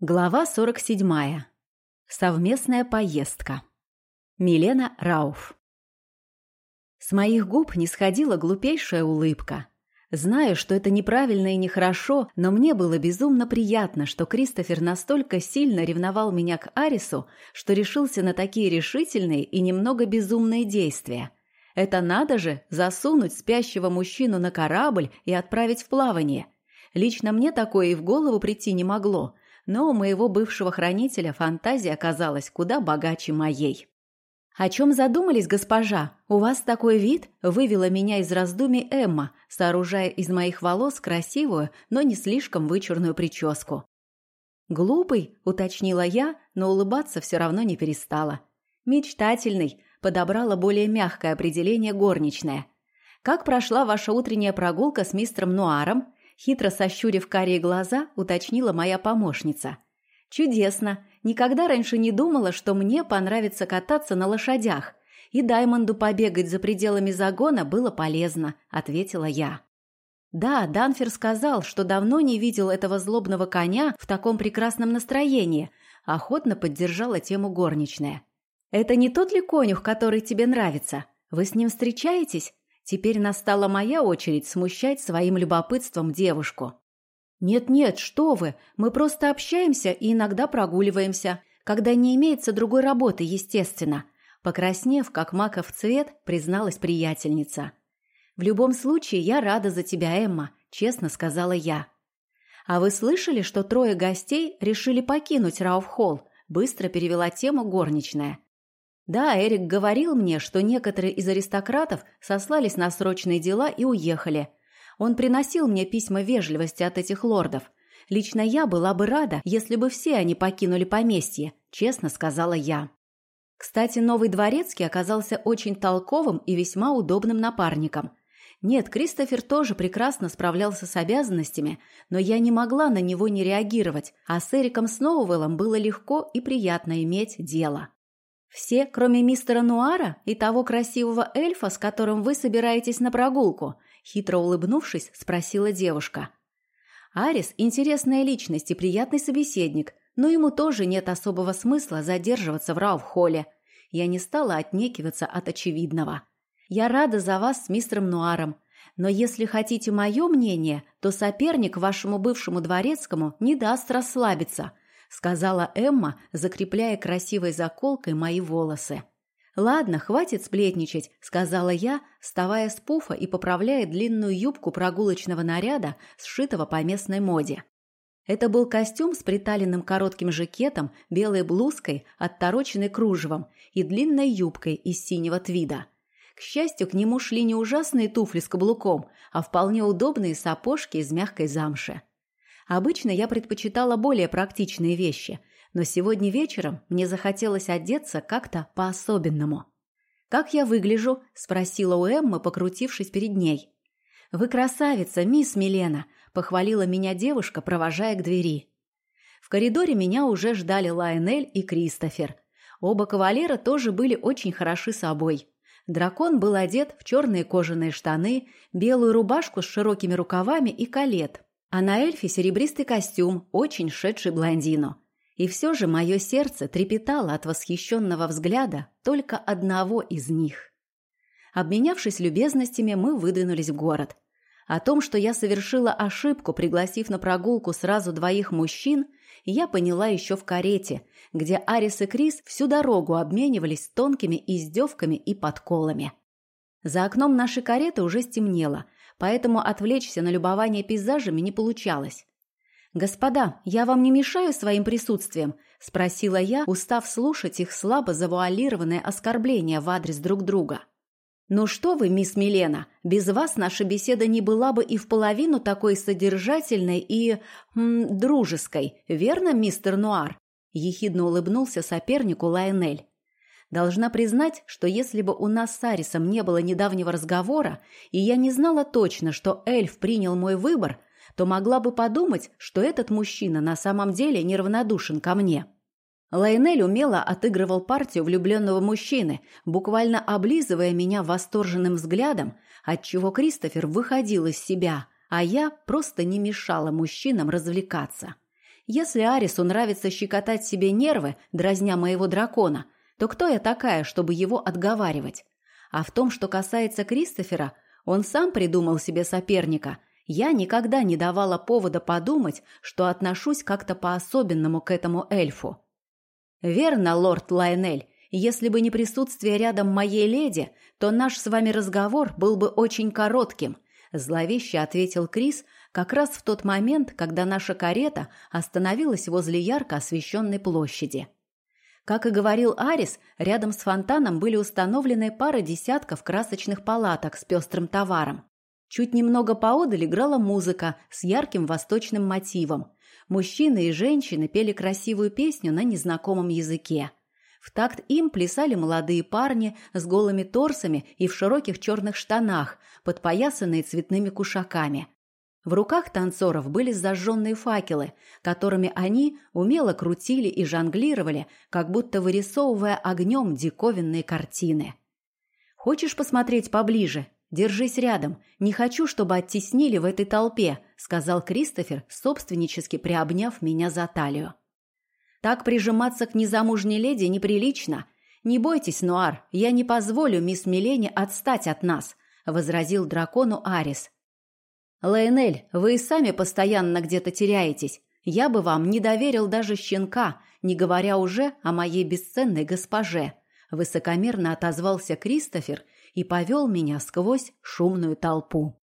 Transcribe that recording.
Глава 47. Совместная поездка. Милена Рауф. С моих губ не сходила глупейшая улыбка. Знаю, что это неправильно и нехорошо, но мне было безумно приятно, что Кристофер настолько сильно ревновал меня к Арису, что решился на такие решительные и немного безумные действия. Это надо же засунуть спящего мужчину на корабль и отправить в плавание. Лично мне такое и в голову прийти не могло – но у моего бывшего хранителя фантазия оказалась куда богаче моей. «О чем задумались, госпожа? У вас такой вид?» – вывела меня из раздумий Эмма, сооружая из моих волос красивую, но не слишком вычурную прическу. «Глупый», – уточнила я, но улыбаться все равно не перестала. «Мечтательный», – подобрала более мягкое определение горничная. «Как прошла ваша утренняя прогулка с мистером Нуаром?» Хитро сощурив карие глаза, уточнила моя помощница. «Чудесно! Никогда раньше не думала, что мне понравится кататься на лошадях. И Даймонду побегать за пределами загона было полезно», — ответила я. Да, Данфер сказал, что давно не видел этого злобного коня в таком прекрасном настроении, охотно поддержала тему горничная. «Это не тот ли конюх, который тебе нравится? Вы с ним встречаетесь?» Теперь настала моя очередь смущать своим любопытством девушку. «Нет-нет, что вы, мы просто общаемся и иногда прогуливаемся, когда не имеется другой работы, естественно», покраснев, как маков цвет, призналась приятельница. «В любом случае, я рада за тебя, Эмма», – честно сказала я. «А вы слышали, что трое гостей решили покинуть Рауфхолл?» – быстро перевела тему горничная. Да, Эрик говорил мне, что некоторые из аристократов сослались на срочные дела и уехали. Он приносил мне письма вежливости от этих лордов. Лично я была бы рада, если бы все они покинули поместье, честно сказала я. Кстати, новый дворецкий оказался очень толковым и весьма удобным напарником. Нет, Кристофер тоже прекрасно справлялся с обязанностями, но я не могла на него не реагировать, а с Эриком Сноуэллом было легко и приятно иметь дело. «Все, кроме мистера Нуара и того красивого эльфа, с которым вы собираетесь на прогулку?» Хитро улыбнувшись, спросила девушка. «Арис – интересная личность и приятный собеседник, но ему тоже нет особого смысла задерживаться в Рауфхолле. Я не стала отнекиваться от очевидного. Я рада за вас с мистером Нуаром, но если хотите мое мнение, то соперник вашему бывшему дворецкому не даст расслабиться – сказала Эмма, закрепляя красивой заколкой мои волосы. «Ладно, хватит сплетничать», — сказала я, вставая с пуфа и поправляя длинную юбку прогулочного наряда, сшитого по местной моде. Это был костюм с приталенным коротким жакетом, белой блузкой, оттороченной кружевом и длинной юбкой из синего твида. К счастью, к нему шли не ужасные туфли с каблуком, а вполне удобные сапожки из мягкой замши. Обычно я предпочитала более практичные вещи, но сегодня вечером мне захотелось одеться как-то по-особенному. «Как я выгляжу?» – спросила у Эммы, покрутившись перед ней. «Вы красавица, мисс Милена!» – похвалила меня девушка, провожая к двери. В коридоре меня уже ждали Лайонель и Кристофер. Оба кавалера тоже были очень хороши собой. Дракон был одет в черные кожаные штаны, белую рубашку с широкими рукавами и калет, а на эльфе серебристый костюм, очень шедший блондину. И все же мое сердце трепетало от восхищенного взгляда только одного из них. Обменявшись любезностями, мы выдвинулись в город. О том, что я совершила ошибку, пригласив на прогулку сразу двоих мужчин, я поняла еще в карете, где Арис и Крис всю дорогу обменивались тонкими издевками и подколами. За окном нашей кареты уже стемнело – поэтому отвлечься на любование пейзажами не получалось. «Господа, я вам не мешаю своим присутствием?» – спросила я, устав слушать их слабо завуалированное оскорбление в адрес друг друга. «Ну что вы, мисс Милена, без вас наша беседа не была бы и в половину такой содержательной и... М, дружеской, верно, мистер Нуар?» – ехидно улыбнулся сопернику Лайонель. Должна признать, что если бы у нас с Арисом не было недавнего разговора, и я не знала точно, что эльф принял мой выбор, то могла бы подумать, что этот мужчина на самом деле неравнодушен ко мне. Лайнель умело отыгрывал партию влюбленного мужчины, буквально облизывая меня восторженным взглядом, отчего Кристофер выходил из себя, а я просто не мешала мужчинам развлекаться. Если Арису нравится щекотать себе нервы, дразня моего дракона, то кто я такая, чтобы его отговаривать? А в том, что касается Кристофера, он сам придумал себе соперника. Я никогда не давала повода подумать, что отношусь как-то по-особенному к этому эльфу. Верно, лорд Лайнель, если бы не присутствие рядом моей леди, то наш с вами разговор был бы очень коротким, зловеще ответил Крис, как раз в тот момент, когда наша карета остановилась возле ярко освещенной площади. Как и говорил Арис, рядом с фонтаном были установлены пара десятков красочных палаток с пестрым товаром. Чуть немного поодаль играла музыка с ярким восточным мотивом. Мужчины и женщины пели красивую песню на незнакомом языке. В такт им плясали молодые парни с голыми торсами и в широких черных штанах, подпоясанные цветными кушаками. В руках танцоров были зажженные факелы, которыми они умело крутили и жонглировали, как будто вырисовывая огнем диковинные картины. «Хочешь посмотреть поближе? Держись рядом. Не хочу, чтобы оттеснили в этой толпе», сказал Кристофер, собственнически приобняв меня за талию. «Так прижиматься к незамужней леди неприлично. Не бойтесь, Нуар, я не позволю мисс Милене отстать от нас», возразил дракону Арис, «Лейнель, вы и сами постоянно где-то теряетесь. Я бы вам не доверил даже щенка, не говоря уже о моей бесценной госпоже», высокомерно отозвался Кристофер и повел меня сквозь шумную толпу.